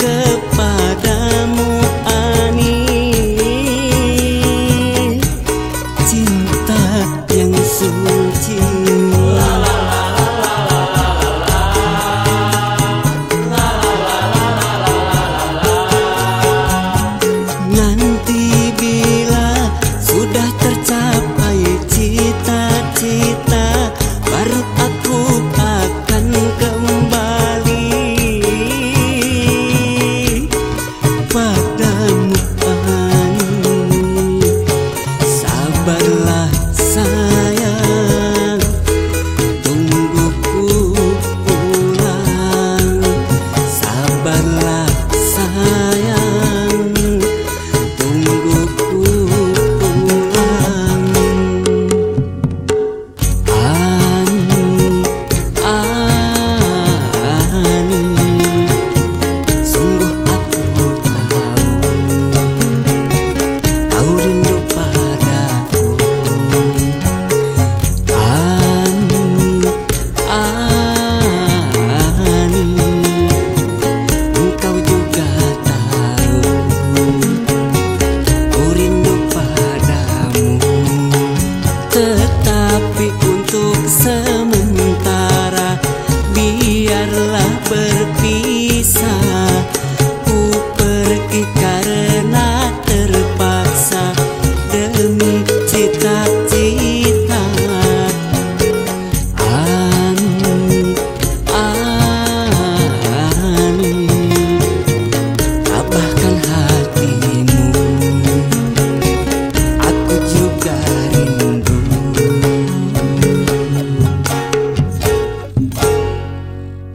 keep baru